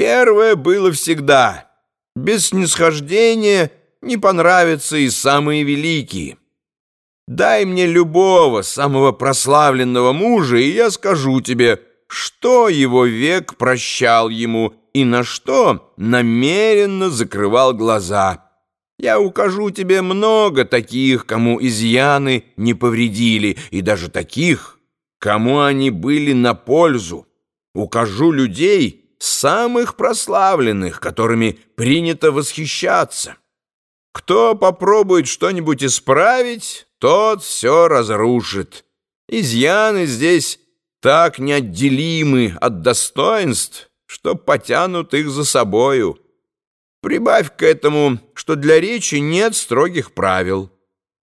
Первое было всегда. Без снисхождения не понравятся и самые великие. Дай мне любого самого прославленного мужа, и я скажу тебе, что его век прощал ему и на что намеренно закрывал глаза. Я укажу тебе много таких, кому изъяны не повредили, и даже таких, кому они были на пользу. Укажу людей, самых прославленных, которыми принято восхищаться. Кто попробует что-нибудь исправить, тот все разрушит. Изъяны здесь так неотделимы от достоинств, что потянут их за собою. Прибавь к этому, что для речи нет строгих правил.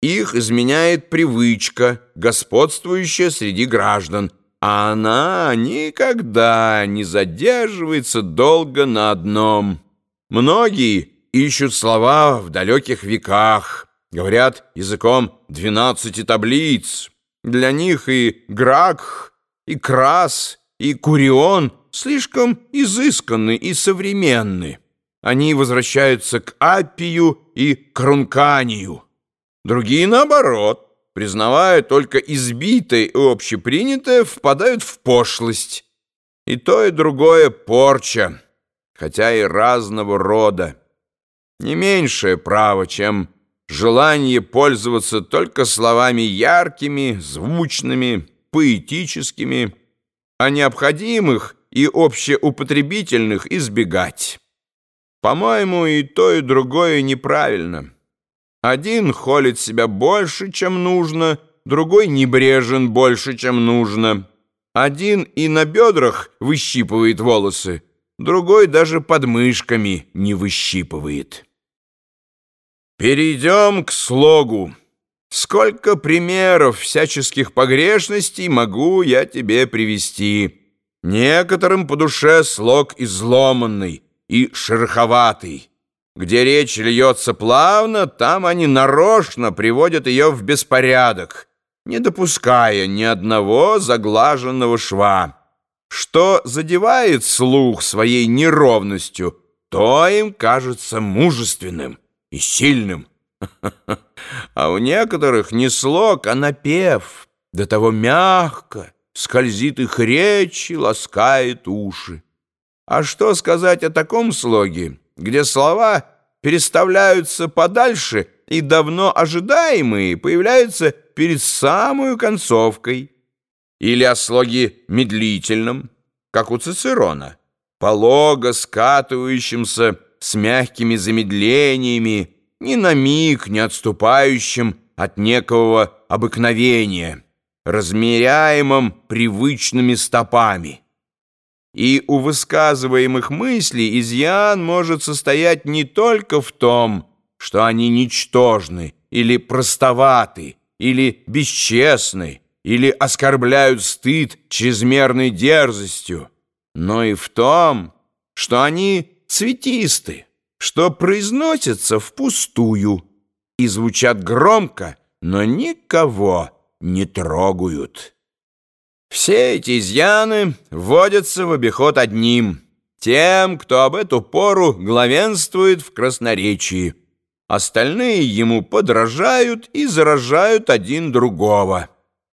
Их изменяет привычка, господствующая среди граждан, а она никогда не задерживается долго на одном. Многие ищут слова в далеких веках, говорят языком двенадцати таблиц. Для них и Гракх, и Крас, и Курион слишком изысканны и современны. Они возвращаются к Аппию и Крунканию. Другие, наоборот, признавая только избитое и общепринятое, впадают в пошлость. И то, и другое порча, хотя и разного рода. Не меньшее право, чем желание пользоваться только словами яркими, звучными, поэтическими, а необходимых и общеупотребительных избегать. По-моему, и то, и другое неправильно. Один холит себя больше, чем нужно, другой небрежен больше, чем нужно. Один и на бедрах выщипывает волосы, другой даже под мышками не выщипывает. Перейдем к слогу. Сколько примеров всяческих погрешностей могу я тебе привести. Некоторым по душе слог изломанный и шероховатый. Где речь льется плавно, там они нарочно приводят ее в беспорядок, не допуская ни одного заглаженного шва. Что задевает слух своей неровностью, то им кажется мужественным и сильным. А у некоторых не слог, а напев, до того мягко скользит их речь и ласкает уши. А что сказать о таком слоге? где слова переставляются подальше и давно ожидаемые появляются перед самой концовкой, или о слоге медлительном, как у Цицерона, полого скатывающимся с мягкими замедлениями, ни на миг не отступающим от некого обыкновения, размеряемым привычными стопами. И у высказываемых мыслей изъян может состоять не только в том, что они ничтожны или простоваты, или бесчестны, или оскорбляют стыд чрезмерной дерзостью, но и в том, что они цветисты, что произносятся впустую и звучат громко, но никого не трогают. Все эти изъяны вводятся в обиход одним, тем, кто об эту пору главенствует в красноречии. Остальные ему подражают и заражают один другого.